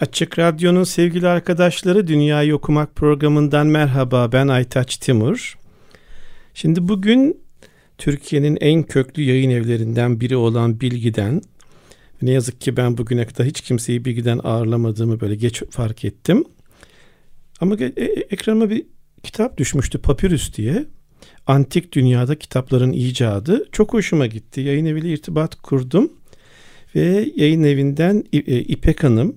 Açık Radyo'nun sevgili arkadaşları Dünyayı Okumak programından merhaba ben Aytaç Timur. Şimdi bugün Türkiye'nin en köklü yayın evlerinden biri olan Bilgi'den ne yazık ki ben bugüne kadar hiç kimseyi Bilgi'den ağırlamadığımı böyle geç fark ettim. Ama e- e- ekranıma bir kitap düşmüştü Papyrus diye. Antik dünyada kitapların icadı. Çok hoşuma gitti. Yayın eviyle irtibat kurdum. Ve yayın evinden e, İpek Hanım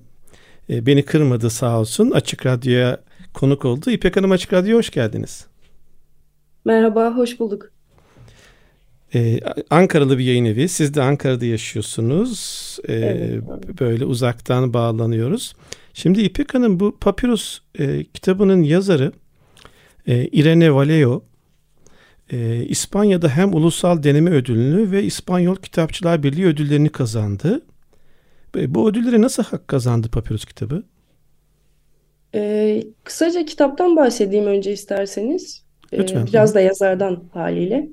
e, beni kırmadı sağ olsun. Açık Radyo'ya konuk oldu. İpek Hanım Açık Radyo'ya hoş geldiniz. Merhaba, hoş bulduk. Ee, Ankaralı bir yayın evi. Siz de Ankara'da yaşıyorsunuz. Ee, evet. Böyle uzaktan bağlanıyoruz. Şimdi İpek Hanım bu Papyrus e, kitabının yazarı e, Irene Vallejo e, İspanya'da hem ulusal deneme ödülünü ve İspanyol Kitapçılar Birliği ödüllerini kazandı. Bu ödülleri nasıl hak kazandı Papyrus kitabı? Ee, kısaca kitaptan bahsedeyim önce isterseniz. Lütfen. Ee, biraz da yazardan haliyle.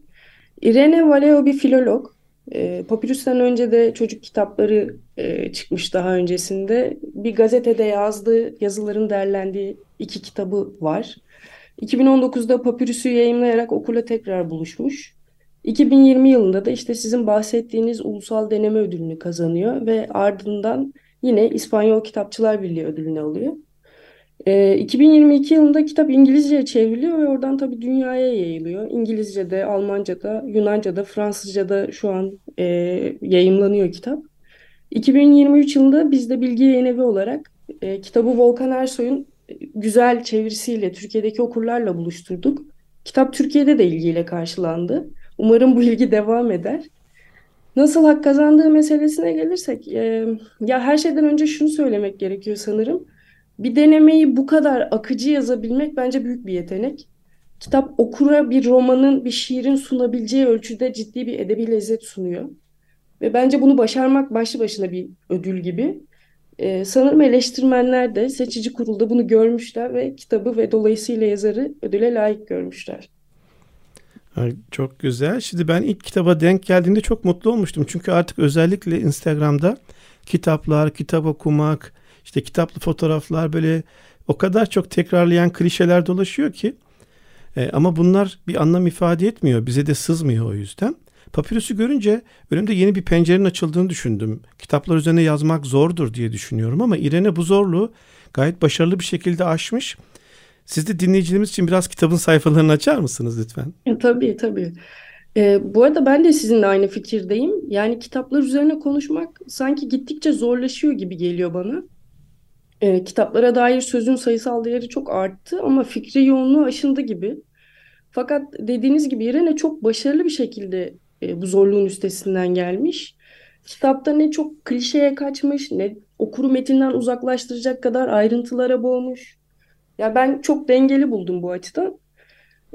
Irene Vallejo bir filolog. E, Papyrus'tan önce de çocuk kitapları e, çıkmış daha öncesinde. Bir gazetede yazdığı yazıların derlendiği iki kitabı var. 2019'da Papyrus'u yayınlayarak okula tekrar buluşmuş. 2020 yılında da işte sizin bahsettiğiniz ulusal deneme ödülünü kazanıyor ve ardından yine İspanyol Kitapçılar Birliği ödülünü alıyor. E, ee, 2022 yılında kitap İngilizceye çevriliyor ve oradan tabii dünyaya yayılıyor. İngilizce'de, Almanca'da, Yunanca'da, Fransızca'da şu an e, yayımlanıyor kitap. 2023 yılında biz de Bilgi Yayın Evi olarak e, kitabı Volkan Ersoy'un güzel çevirisiyle Türkiye'deki okurlarla buluşturduk. Kitap Türkiye'de de ilgiyle karşılandı. Umarım bu ilgi devam eder. Nasıl hak kazandığı meselesine gelirsek, e, ya her şeyden önce şunu söylemek gerekiyor sanırım. Bir denemeyi bu kadar akıcı yazabilmek bence büyük bir yetenek. Kitap okura bir romanın, bir şiirin sunabileceği ölçüde ciddi bir edebi lezzet sunuyor. Ve bence bunu başarmak başlı başına bir ödül gibi. Ee, sanırım eleştirmenler de seçici kurulda bunu görmüşler ve kitabı ve dolayısıyla yazarı ödüle layık görmüşler. Çok güzel. Şimdi ben ilk kitaba denk geldiğimde çok mutlu olmuştum. Çünkü artık özellikle Instagram'da kitaplar, kitap okumak, işte kitaplı fotoğraflar böyle o kadar çok tekrarlayan klişeler dolaşıyor ki e, ama bunlar bir anlam ifade etmiyor. Bize de sızmıyor o yüzden. Papirüsü görünce önümde yeni bir pencerenin açıldığını düşündüm. Kitaplar üzerine yazmak zordur diye düşünüyorum ama İrene bu zorluğu gayet başarılı bir şekilde aşmış. Siz de dinleyicilerimiz için biraz kitabın sayfalarını açar mısınız lütfen? E, tabii tabii. E, bu arada ben de sizinle aynı fikirdeyim. Yani kitaplar üzerine konuşmak sanki gittikçe zorlaşıyor gibi geliyor bana. E, kitaplara dair sözün sayısal değeri çok arttı ama fikri yoğunluğu aşındı gibi. Fakat dediğiniz gibi Irene çok başarılı bir şekilde e, bu zorluğun üstesinden gelmiş. Kitapta ne çok klişeye kaçmış ne okuru metinden uzaklaştıracak kadar ayrıntılara boğmuş. Ya ben çok dengeli buldum bu açıdan.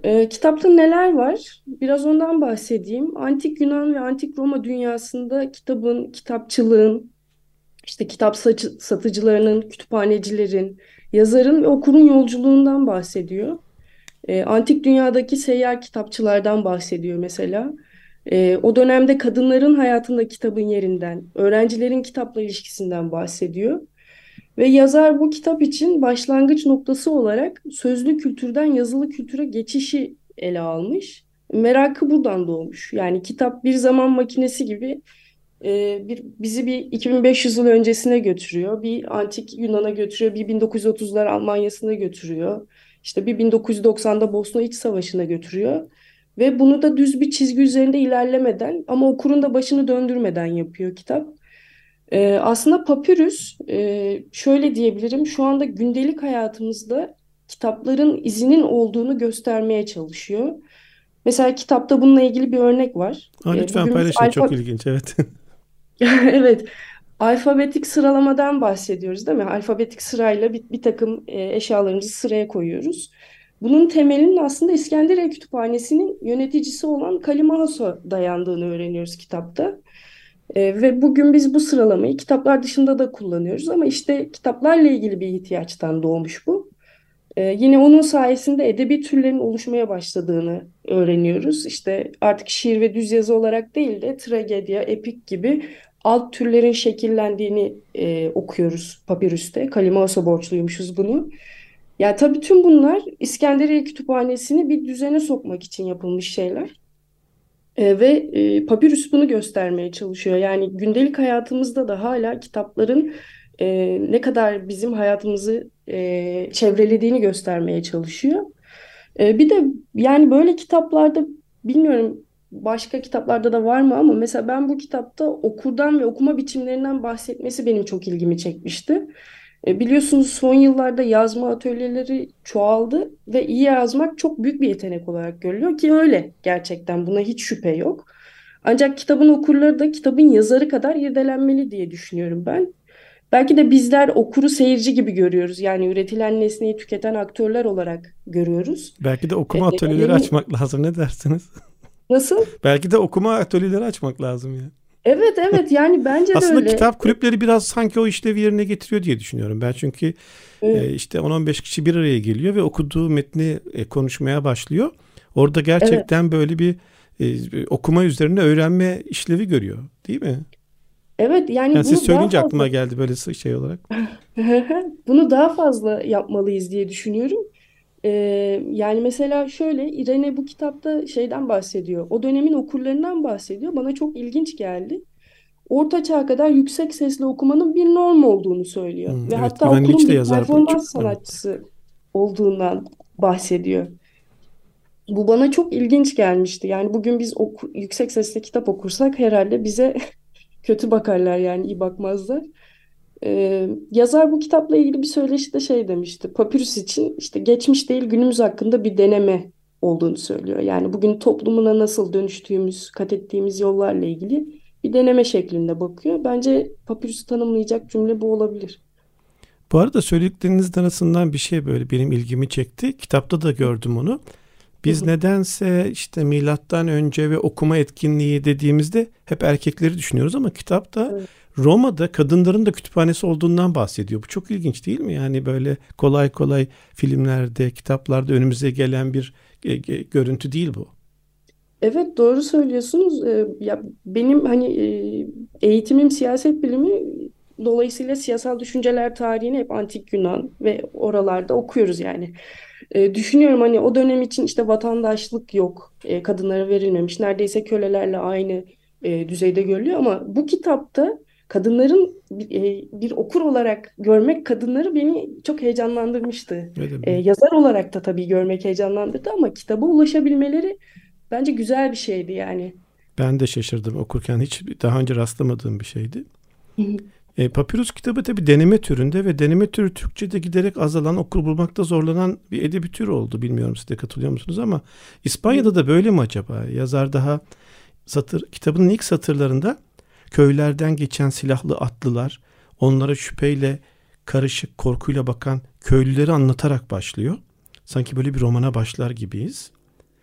E, kitapta neler var? Biraz ondan bahsedeyim. Antik Yunan ve Antik Roma dünyasında kitabın, kitapçılığın, işte kitap satıcılarının, kütüphanecilerin, yazarın ve okurun yolculuğundan bahsediyor. E, antik dünyadaki seyyar kitapçılardan bahsediyor mesela. E, o dönemde kadınların hayatında kitabın yerinden, öğrencilerin kitapla ilişkisinden bahsediyor. Ve yazar bu kitap için başlangıç noktası olarak sözlü kültürden yazılı kültüre geçişi ele almış. Merakı buradan doğmuş. Yani kitap bir zaman makinesi gibi e, bir bizi bir 2500 yıl öncesine götürüyor. Bir antik Yunan'a götürüyor, bir 1930'lar Almanya'sına götürüyor. İşte bir 1990'da Bosna İç Savaşı'na götürüyor. Ve bunu da düz bir çizgi üzerinde ilerlemeden ama okurun da başını döndürmeden yapıyor kitap. Ee, aslında papyrus e, şöyle diyebilirim şu anda gündelik hayatımızda kitapların izinin olduğunu göstermeye çalışıyor. Mesela kitapta bununla ilgili bir örnek var. Aa, Ee, lütfen bugün paylaşın alfa- çok ilginç evet. Evet, alfabetik sıralamadan bahsediyoruz değil mi? Alfabetik sırayla bir, bir takım e, eşyalarımızı sıraya koyuyoruz. Bunun temelinin aslında İskenderiye Kütüphanesi'nin yöneticisi olan Kalimahos'a dayandığını öğreniyoruz kitapta. E, ve bugün biz bu sıralamayı kitaplar dışında da kullanıyoruz ama işte kitaplarla ilgili bir ihtiyaçtan doğmuş bu. E, yine onun sayesinde edebi türlerin oluşmaya başladığını öğreniyoruz. İşte artık şiir ve düz yazı olarak değil de tragedya, epik gibi alt türlerin şekillendiğini e, okuyoruz papirüste. Kalimos'a borçluymuşuz bunu. Yani tabii tüm bunlar İskenderiye Kütüphanesi'ni bir düzene sokmak için yapılmış şeyler. E, ve e, papirüs bunu göstermeye çalışıyor. Yani gündelik hayatımızda da hala kitapların e, ne kadar bizim hayatımızı e, çevrelediğini göstermeye çalışıyor. E, bir de yani böyle kitaplarda bilmiyorum başka kitaplarda da var mı ama mesela ben bu kitapta okurdan ve okuma biçimlerinden bahsetmesi benim çok ilgimi çekmişti. E, biliyorsunuz son yıllarda yazma atölyeleri çoğaldı ve iyi yazmak çok büyük bir yetenek olarak görülüyor ki öyle gerçekten buna hiç şüphe yok. Ancak kitabın okurları da kitabın yazarı kadar irdelenmeli diye düşünüyorum ben. Belki de bizler okuru seyirci gibi görüyoruz. Yani üretilen nesneyi tüketen aktörler olarak görüyoruz. Belki de okuma E, atölyeleri emin- açmak lazım ne dersiniz? Nasıl? Belki de okuma atölyeleri açmak lazım ya. Evet evet yani bence de Aslında öyle. kitap kulüpleri biraz sanki o işlevi yerine getiriyor diye düşünüyorum ben. Çünkü Evet. e, işte 10-15 kişi bir araya geliyor ve okuduğu metni e, konuşmaya başlıyor. Orada gerçekten böyle bir e, okuma üzerine öğrenme işlevi görüyor değil mi? Evet yani Yani siz bunu daha söyleyince fazla aklıma geldi böyle şey olarak. bunu daha fazla yapmalıyız diye düşünüyorum. Ee, yani mesela şöyle İrene bu kitapta şeyden bahsediyor. O dönemin okurlarından bahsediyor. Bana çok ilginç geldi. Orta çağa kadar yüksek sesle okumanın bir norm olduğunu söylüyor. Hmm, Ve evet, hatta okulun bir performans çok. Evet. sanatçısı olduğundan bahsediyor. Bu bana çok ilginç gelmişti. Yani bugün biz oku- yüksek sesle kitap okursak herhalde bize kötü bakarlar yani iyi bakmazlar. Ee, yazar bu kitapla ilgili bir söyleşide şey demişti. Papyrus için işte geçmiş değil günümüz hakkında bir deneme olduğunu söylüyor. Yani bugün toplumuna nasıl dönüştüğümüz, kat ettiğimiz yollarla ilgili bir deneme şeklinde bakıyor. Bence Papyrus'u tanımlayacak cümle bu olabilir. Bu arada söylediklerinizin arasından bir şey böyle benim ilgimi çekti. Kitapta da gördüm onu. Biz nedense işte milattan önce ve okuma etkinliği dediğimizde hep erkekleri düşünüyoruz ama kitapta Evet. Roma'da kadınların da kütüphanesi olduğundan bahsediyor. Bu çok ilginç değil mi? Yani böyle kolay kolay filmlerde, kitaplarda önümüze gelen bir e, e, görüntü değil bu. Evet doğru söylüyorsunuz. Ee, ya benim hani e, eğitimim siyaset bilimi dolayısıyla siyasal düşünceler tarihini hep antik Yunan ve oralarda okuyoruz yani. Ee, düşünüyorum hani o dönem için işte vatandaşlık yok, e, kadınlara verilmemiş, neredeyse kölelerle aynı e, düzeyde görülüyor ama bu kitapta kadınların bir, e, bir okur olarak görmek kadınları beni çok heyecanlandırmıştı. E, yazar olarak da tabii görmek heyecanlandırdı ama kitaba ulaşabilmeleri bence güzel bir şeydi yani. Ben de şaşırdım okurken hiç daha önce rastlamadığım bir şeydi. E, Papyrus kitabı tabi deneme türünde ve deneme türü Türkçe'de giderek azalan, okur bulmakta zorlanan bir edebi tür oldu. Bilmiyorum siz de katılıyor musunuz ama İspanya'da da böyle mi acaba? Yazar daha satır kitabının ilk satırlarında köylerden geçen silahlı atlılar, onlara şüpheyle karışık korkuyla bakan köylüleri anlatarak başlıyor. Sanki böyle bir romana başlar gibiyiz.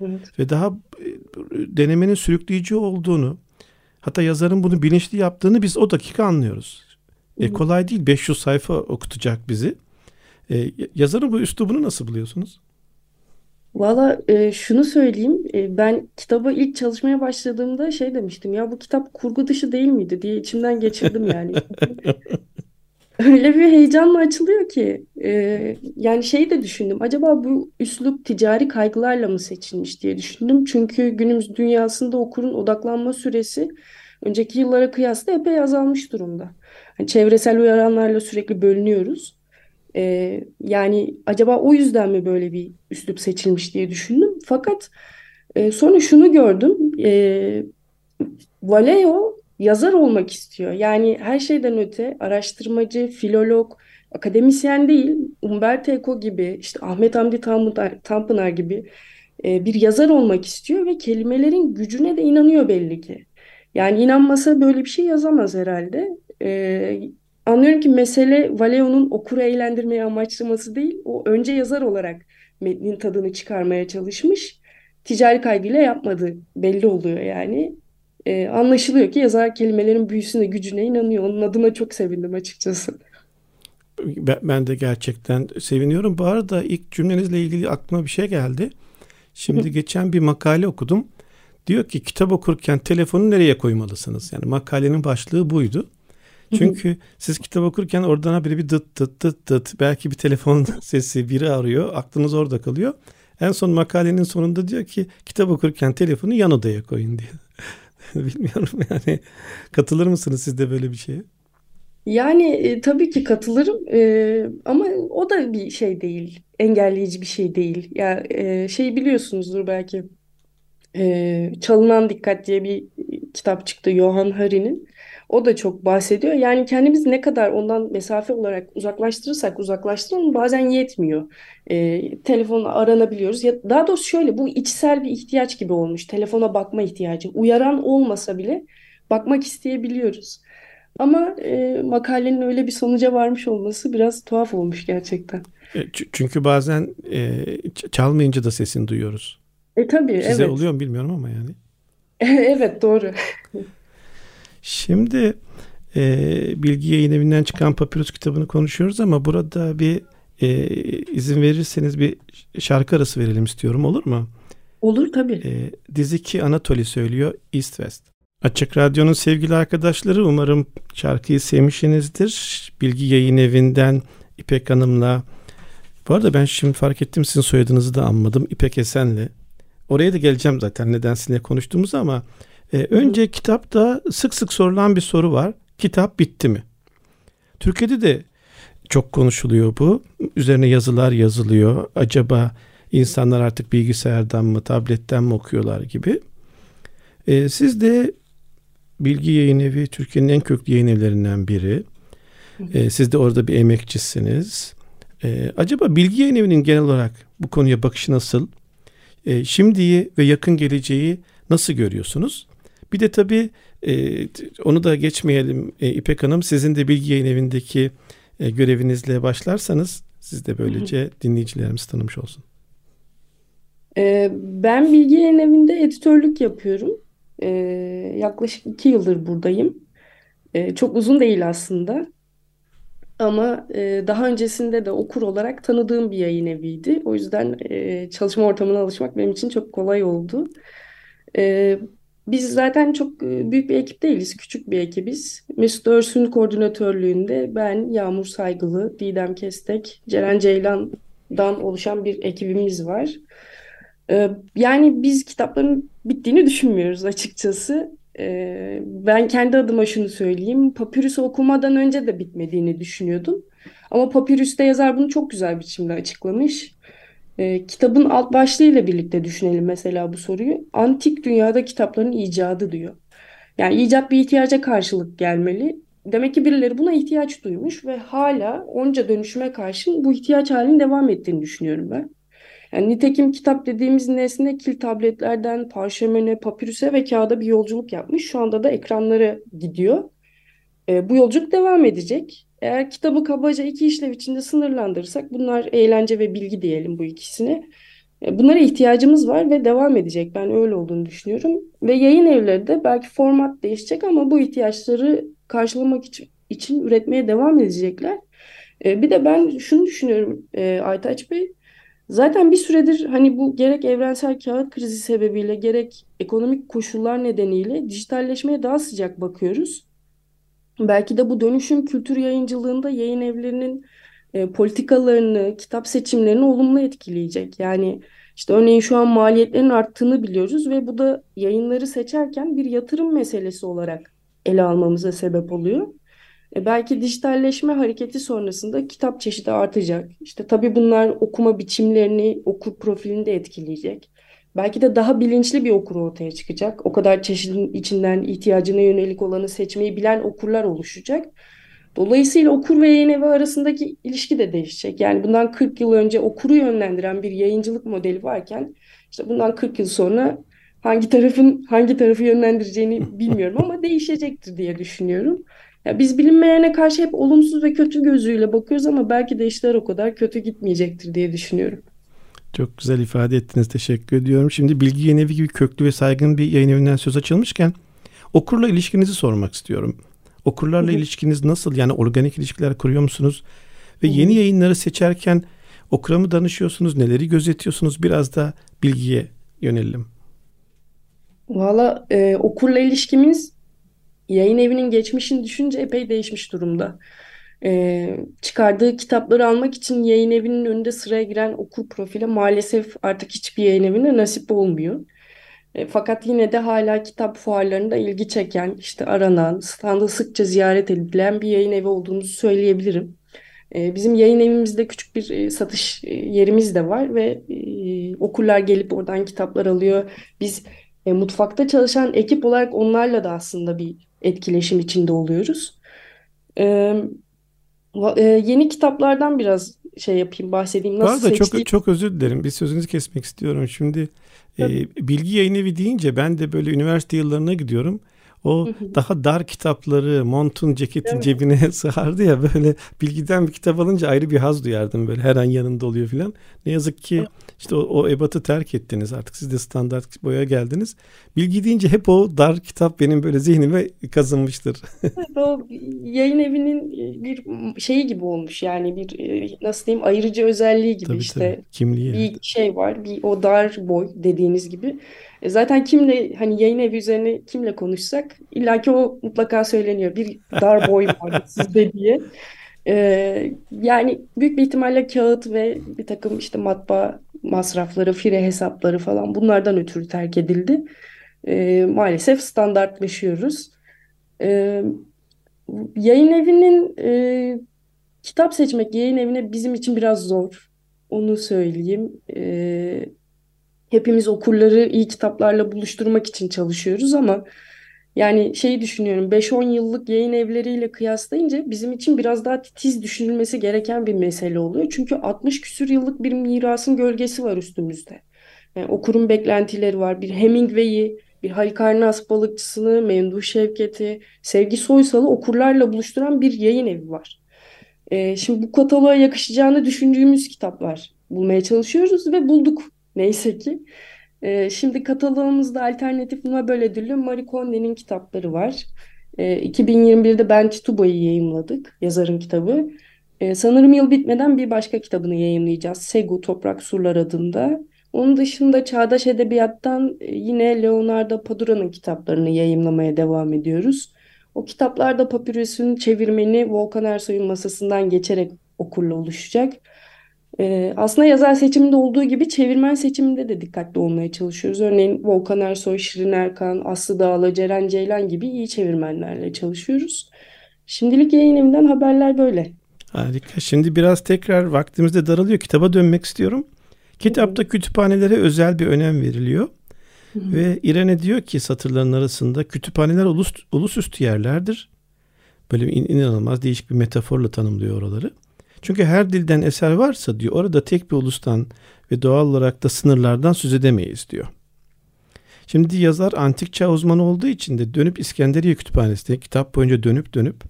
Evet. Ve daha e, denemenin sürükleyici olduğunu, hatta yazarın bunu bilinçli yaptığını biz o dakika anlıyoruz. E, kolay değil 500 sayfa okutacak bizi. E, yazarın bu üslubunu nasıl buluyorsunuz? Valla e, şunu söyleyeyim e, ben kitaba ilk çalışmaya başladığımda şey demiştim ya bu kitap kurgu dışı değil miydi diye içimden geçirdim yani. Öyle bir heyecanla açılıyor ki e, yani şeyi de düşündüm acaba bu üslup ticari kaygılarla mı seçilmiş diye düşündüm. Çünkü günümüz dünyasında okurun odaklanma süresi önceki yıllara kıyasla epey azalmış durumda. Hani çevresel uyaranlarla sürekli bölünüyoruz. E, yani acaba o yüzden mi böyle bir üslup seçilmiş diye düşündüm. Fakat e, sonra şunu gördüm. E, Vallejo yazar olmak istiyor. Yani her şeyden öte araştırmacı, filolog, akademisyen değil, Umberto Eco gibi, işte Ahmet Hamdi Tanpınar, gibi e, bir yazar olmak istiyor ve kelimelerin gücüne de inanıyor belli ki. Yani inanmasa böyle bir şey yazamaz herhalde. Anlıyorum ki mesele Valeo'nun okuru eğlendirmeyi amaçlaması değil, o önce yazar olarak metnin tadını çıkarmaya çalışmış. Ticari kaygıyla yapmadı belli oluyor yani. E, anlaşılıyor ki yazar kelimelerin büyüsüne, gücüne inanıyor. Onun adına çok sevindim açıkçası. Ben de gerçekten seviniyorum. Bu arada ilk cümlenizle ilgili aklıma bir şey geldi. Şimdi geçen bir makale okudum. Diyor ki kitap okurken telefonu nereye koymalısınız? Yani makalenin başlığı buydu. Çünkü siz kitap okurken oradan biri bir dıt dıt dıt dıt belki bir telefon sesi biri arıyor. Aklınız orada kalıyor. En son makalenin sonunda diyor ki kitap okurken telefonu yan odaya koyun diye. Bilmiyorum yani katılır mısınız siz de böyle bir şeye? Yani e, tabii ki katılırım e, ama o da bir şey değil, engelleyici bir şey değil. Ya e, şey biliyorsunuzdur belki e, Çalınan Dikkat diye bir kitap çıktı Johan Hari'nin. O da çok bahsediyor. Yani kendimizi ne kadar ondan mesafe olarak uzaklaştırırsak uzaklaştıralım bazen yetmiyor. E, telefonla aranabiliyoruz. Ya, daha doğrusu şöyle bu içsel bir ihtiyaç gibi olmuş. Telefona bakma ihtiyacı. Uyaran olmasa bile bakmak isteyebiliyoruz. Ama e, makalenin öyle bir sonuca varmış olması biraz tuhaf olmuş gerçekten. E, çünkü bazen e, çalmayınca da sesini duyuyoruz. E tabii Size evet. oluyor mu bilmiyorum ama yani. evet doğru. Şimdi e, Bilgi Yayın Evi'nden çıkan Papyrus kitabını konuşuyoruz ama burada bir e, izin verirseniz bir şarkı arası verelim istiyorum olur mu? Olur tabii. E, Diziki Anatoli söylüyor East West. Açık Radyo'nun sevgili arkadaşları umarım şarkıyı sevmişsinizdir. Bilgi Yayın Evi'nden İpek Hanım'la bu arada ben şimdi fark ettim sizin soyadınızı da anmadım. İpek Esen'le. Oraya da geleceğim zaten neden sizinle konuştuğumuz ama e, önce kitapta sık sık sorulan bir soru var. Kitap bitti mi? Türkiye'de de çok konuşuluyor bu. Üzerine yazılar yazılıyor. Acaba insanlar artık bilgisayardan mı, tabletten mi okuyorlar gibi. E, siz de Bilgi Yayın Evi Türkiye'nin en köklü yayın evlerinden biri. E, siz de orada bir emekçisiniz. E, acaba Bilgi Yayın Evi'nin genel olarak bu konuya bakışı nasıl? E, şimdiyi ve yakın geleceği nasıl görüyorsunuz? Bir de tabii e, onu da geçmeyelim e, İpek Hanım. Sizin de Bilgi Yayın Evi'ndeki e, görevinizle başlarsanız siz de böylece dinleyicilerimiz tanımış olsun. E, ben Bilgi Yayın Evi'nde editörlük yapıyorum. E, yaklaşık iki yıldır buradayım. E, çok uzun değil aslında. Ama e, daha öncesinde de okur olarak tanıdığım bir yayın eviydi. O yüzden e, çalışma ortamına alışmak benim için çok kolay oldu. E, biz zaten çok e, büyük bir ekip değiliz, küçük bir ekibiz. Mesut Örsün koordinatörlüğünde ben, Yağmur Saygılı, Didem Kestek, Ceren Ceylan'dan oluşan bir ekibimiz var. E, yani biz kitapların bittiğini düşünmüyoruz açıkçası. E, ben kendi adıma şunu söyleyeyim. Papyrus'u okumadan önce de bitmediğini düşünüyordum. Ama Papyrus'ta yazar bunu çok güzel biçimde açıklamış. E, kitabın alt başlığıyla birlikte düşünelim mesela bu soruyu. Antik dünyada kitapların icadı diyor. Yani icat bir ihtiyaca karşılık gelmeli. Demek ki birileri buna ihtiyaç duymuş ve hala onca dönüşüme karşın bu ihtiyaç halinin devam ettiğini düşünüyorum ben. Yani nitekim kitap dediğimiz nesne kil tabletlerden parşömene, papirüse ve kağıda bir yolculuk yapmış. Şu anda da ekranlara gidiyor. E, bu yolculuk devam edecek. Eğer kitabı kabaca iki işlev içinde sınırlandırırsak bunlar eğlence ve bilgi diyelim bu ikisine. E, bunlara ihtiyacımız var ve devam edecek. Ben öyle olduğunu düşünüyorum. Ve yayın evleri de belki format değişecek ama bu ihtiyaçları karşılamak için, için üretmeye devam edecekler. E, bir de ben şunu düşünüyorum e, Aytaç Bey. Zaten bir süredir hani bu gerek evrensel kağıt krizi sebebiyle gerek ekonomik koşullar nedeniyle dijitalleşmeye daha sıcak bakıyoruz. Belki de bu dönüşüm kültür yayıncılığında yayın evlerinin e, politikalarını, kitap seçimlerini olumlu etkileyecek. Yani işte örneğin şu an maliyetlerin arttığını biliyoruz ve bu da yayınları seçerken bir yatırım meselesi olarak ele almamıza sebep oluyor. E, belki dijitalleşme hareketi sonrasında kitap çeşidi artacak. İşte tabii bunlar okuma biçimlerini, okur profilini de etkileyecek. Belki de daha bilinçli bir okur ortaya çıkacak. O kadar çeşidin içinden ihtiyacına yönelik olanı seçmeyi bilen okurlar oluşacak. Dolayısıyla okur ve yayın evi arasındaki ilişki de değişecek. Yani bundan 40 yıl önce okuru yönlendiren bir yayıncılık modeli varken işte bundan 40 yıl sonra hangi tarafın hangi tarafı yönlendireceğini bilmiyorum ama değişecektir diye düşünüyorum. Ya biz bilinmeyene karşı hep olumsuz ve kötü gözüyle bakıyoruz ama belki de işler o kadar kötü gitmeyecektir diye düşünüyorum. Çok güzel ifade ettiniz. Teşekkür ediyorum. Şimdi Bilgi Yayın Evi gibi köklü ve saygın bir yayın evinden söz açılmışken okurla ilişkinizi sormak istiyorum. Okurlarla Hı-hı. ilişkiniz nasıl? Yani organik ilişkiler kuruyor musunuz? Ve Hı-hı. yeni yayınları seçerken okura mı danışıyorsunuz? Neleri gözetiyorsunuz? Biraz da bilgiye yönelim. Valla e, okurla ilişkimiz yayın evinin geçmişini düşünce epey değişmiş durumda. E, çıkardığı kitapları almak için yayın evinin önünde sıraya giren okur profili maalesef artık hiçbir yayın evine nasip olmuyor. E, fakat yine de hala kitap fuarlarında ilgi çeken, işte aranan, standa sıkça ziyaret edilen bir yayın evi olduğumuzu söyleyebilirim. E, bizim yayın evimizde küçük bir e, satış e, yerimiz de var ve e, okurlar gelip oradan kitaplar alıyor. Biz mutfakta çalışan ekip olarak onlarla da aslında bir etkileşim içinde oluyoruz. Yeni kitaplardan biraz şey yapayım, bahsedeyim. Nasıl Bu arada seçtiğim... çok çok özür dilerim. Bir sözünüzü kesmek istiyorum. Şimdi e, bilgi yayın evi deyince ben de böyle üniversite yıllarına gidiyorum. O daha dar kitapları montun ceketin evet. cebine sığardı ya böyle bilgiden bir kitap alınca ayrı bir haz duyardım böyle her an yanında oluyor filan. Ne yazık ki işte o, o ebatı terk ettiniz artık siz de standart boya geldiniz. Bilgi deyince hep o dar kitap benim böyle zihnime kazınmıştır. evet, o yayın evinin bir şeyi gibi olmuş yani bir nasıl diyeyim ayırıcı özelliği gibi tabii, işte tabii. kimliği. Bir şey var bir o dar boy dediğiniz gibi. E, zaten kimle hani yayın evi üzerine kimle konuşsak illaki o mutlaka söyleniyor. Bir dar boy var sizde diye. Ee, yani büyük bir ihtimalle kağıt ve bir takım işte matbaa masrafları, fire hesapları falan bunlardan ötürü terk edildi. Ee, maalesef standartlaşıyoruz. Ee, yayın evinin e, kitap seçmek yayın evine bizim için biraz zor. Onu söyleyeyim. Ee, hepimiz okurları iyi kitaplarla buluşturmak için çalışıyoruz ama yani şeyi düşünüyorum 5-10 yıllık yayın evleriyle kıyaslayınca bizim için biraz daha titiz düşünülmesi gereken bir mesele oluyor. Çünkü 60 küsür yıllık bir mirasın gölgesi var üstümüzde. Yani okurun beklentileri var. Bir Hemingway'i, bir Halikarnas balıkçısını, Memduh Şevket'i, Sevgi Soysal'ı okurlarla buluşturan bir yayın evi var. Ee, şimdi bu kataloğa yakışacağını düşündüğümüz kitaplar bulmaya çalışıyoruz ve bulduk neyse ki. E, şimdi kataloğumuzda alternatif Nobel ödüllü Marie Kondo'nun kitapları var. E, ee, 2021'de Ben Titubo'yu yayımladık, yazarın kitabı. E, sanırım yıl bitmeden bir başka kitabını yayımlayacağız. Segu Toprak Surlar adında. Onun dışında çağdaş edebiyattan e, yine Leonardo Padura'nın kitaplarını yayımlamaya devam ediyoruz. O kitaplarda Papyrus'un çevirmeni Volkan Ersoy'un masasından geçerek okurla oluşacak. Ee, aslında yazar seçiminde olduğu gibi çevirmen seçiminde de dikkatli olmaya çalışıyoruz. Örneğin Volkan Ersoy, Şirin Erkan, Aslı Dağla, Ceren Ceylan gibi iyi çevirmenlerle çalışıyoruz. Şimdilik yayın evinden haberler böyle. Harika. Şimdi biraz tekrar vaktimizde daralıyor. Kitaba dönmek istiyorum. Kitapta kütüphanelere özel bir önem veriliyor. Ve İrene diyor ki satırların arasında kütüphaneler ulus, ulusüstü yerlerdir. Böyle in, inanılmaz değişik bir metaforla tanımlıyor oraları. Çünkü her dilden eser varsa diyor orada tek bir ulustan ve doğal olarak da sınırlardan söz edemeyiz diyor. Şimdi yazar antik çağ uzmanı olduğu için de dönüp İskenderiye Kütüphanesi'ne kitap boyunca dönüp dönüp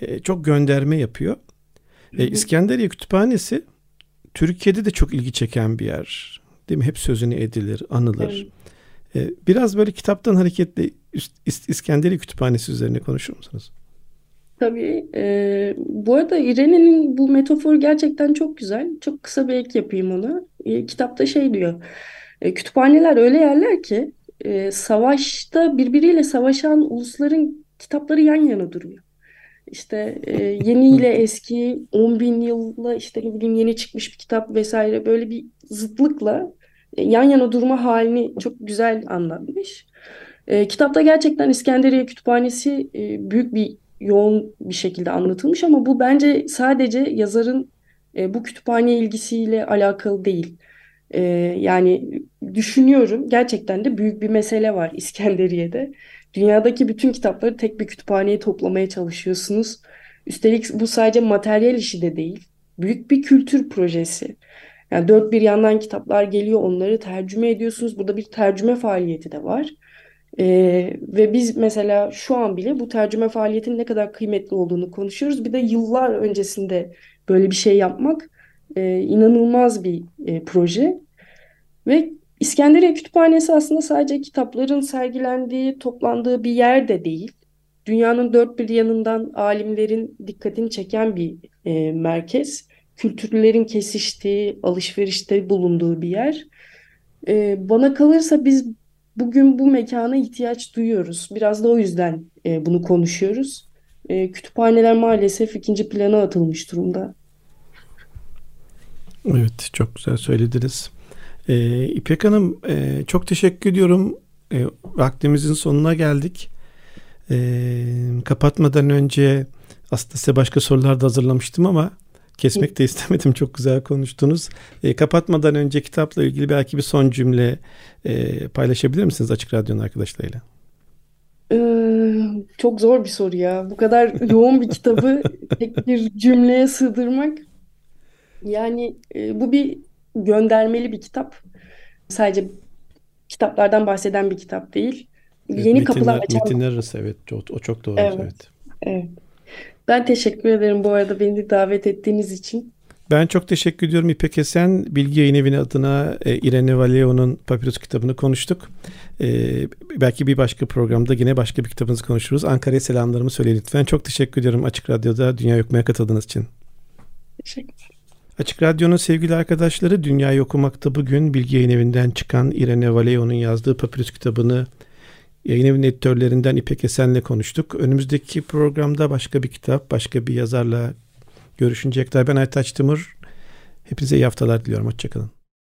e, çok gönderme yapıyor. E, İskenderiye Kütüphanesi Türkiye'de de çok ilgi çeken bir yer. Değil mi? Hep sözünü edilir, anılır. Evet. E, biraz böyle kitaptan hareketle İskenderiye Kütüphanesi üzerine konuşur musunuz? Tabii. E, bu arada İrene'nin bu metaforu gerçekten çok güzel. Çok kısa bir ek yapayım ona. E, kitapta şey diyor. E, kütüphaneler öyle yerler ki e, savaşta birbiriyle savaşan ulusların kitapları yan yana duruyor. İşte e, yeni ile eski 10 bin yılla işte ne bileyim yeni çıkmış bir kitap vesaire böyle bir zıtlıkla e, yan yana durma halini çok güzel anlatmış. E, kitapta gerçekten İskenderiye Kütüphanesi e, büyük bir yoğun bir şekilde anlatılmış ama bu bence sadece yazarın e, bu kütüphane ilgisiyle alakalı değil. E, yani düşünüyorum gerçekten de büyük bir mesele var İskenderiye'de. Dünyadaki bütün kitapları tek bir kütüphaneye toplamaya çalışıyorsunuz. Üstelik bu sadece materyal işi de değil. Büyük bir kültür projesi. Yani dört bir yandan kitaplar geliyor, onları tercüme ediyorsunuz. Burada bir tercüme faaliyeti de var. Ee, ve biz mesela şu an bile bu tercüme faaliyetinin ne kadar kıymetli olduğunu konuşuyoruz. Bir de yıllar öncesinde böyle bir şey yapmak e, inanılmaz bir e, proje. Ve İskenderiye Kütüphanesi aslında sadece kitapların sergilendiği, toplandığı bir yer de değil. Dünyanın dört bir yanından alimlerin dikkatini çeken bir e, merkez. Kültürlerin kesiştiği, alışverişte bulunduğu bir yer. E, bana kalırsa biz bugün bu mekana ihtiyaç duyuyoruz. Biraz da o yüzden e, bunu konuşuyoruz. E, kütüphaneler maalesef ikinci plana atılmış durumda. Evet, çok güzel söylediniz. Ee, İpek Hanım e, çok teşekkür ediyorum. E, vaktimizin sonuna geldik. E, kapatmadan önce aslında size başka sorular da hazırlamıştım ama kesmek de istemedim. Çok güzel konuştunuz. E, kapatmadan önce kitapla ilgili belki bir son cümle e, paylaşabilir misiniz Açık Radyo'nun arkadaşlarıyla? Ee, çok zor bir soru ya. Bu kadar yoğun bir kitabı tek bir cümleye sığdırmak. Yani e, bu bir göndermeli bir kitap. Sadece kitaplardan bahseden bir kitap değil. Yeni metinler, kapılar açan. metinler arası evet o, o çok doğru. Evet. evet. Evet. Ben teşekkür ederim bu arada beni davet ettiğiniz için. Ben çok teşekkür ediyorum İpek Esen. Bilgi Yayın Evi adına e, Irene Valleo'nun Papyrus kitabını konuştuk. E, belki bir başka programda yine başka bir kitabınızı konuşuruz. Ankara'ya selamlarımı söyleyin lütfen. Çok teşekkür ediyorum Açık Radyo'da Dünya Okumaya katıldığınız için. Teşekkürler. Açık Radyo'nun sevgili arkadaşları Dünyayı Okumak'ta bugün Bilgi Yayın Evi'nden çıkan Irene Valleo'nun yazdığı Papyrus kitabını Yayın evinin editörlerinden İpek Esen'le konuştuk. Önümüzdeki programda başka bir kitap, başka bir yazarla görüşünceye kadar ben Aytaç Timur. Hepinize iyi haftalar diliyorum. Hoşçakalın.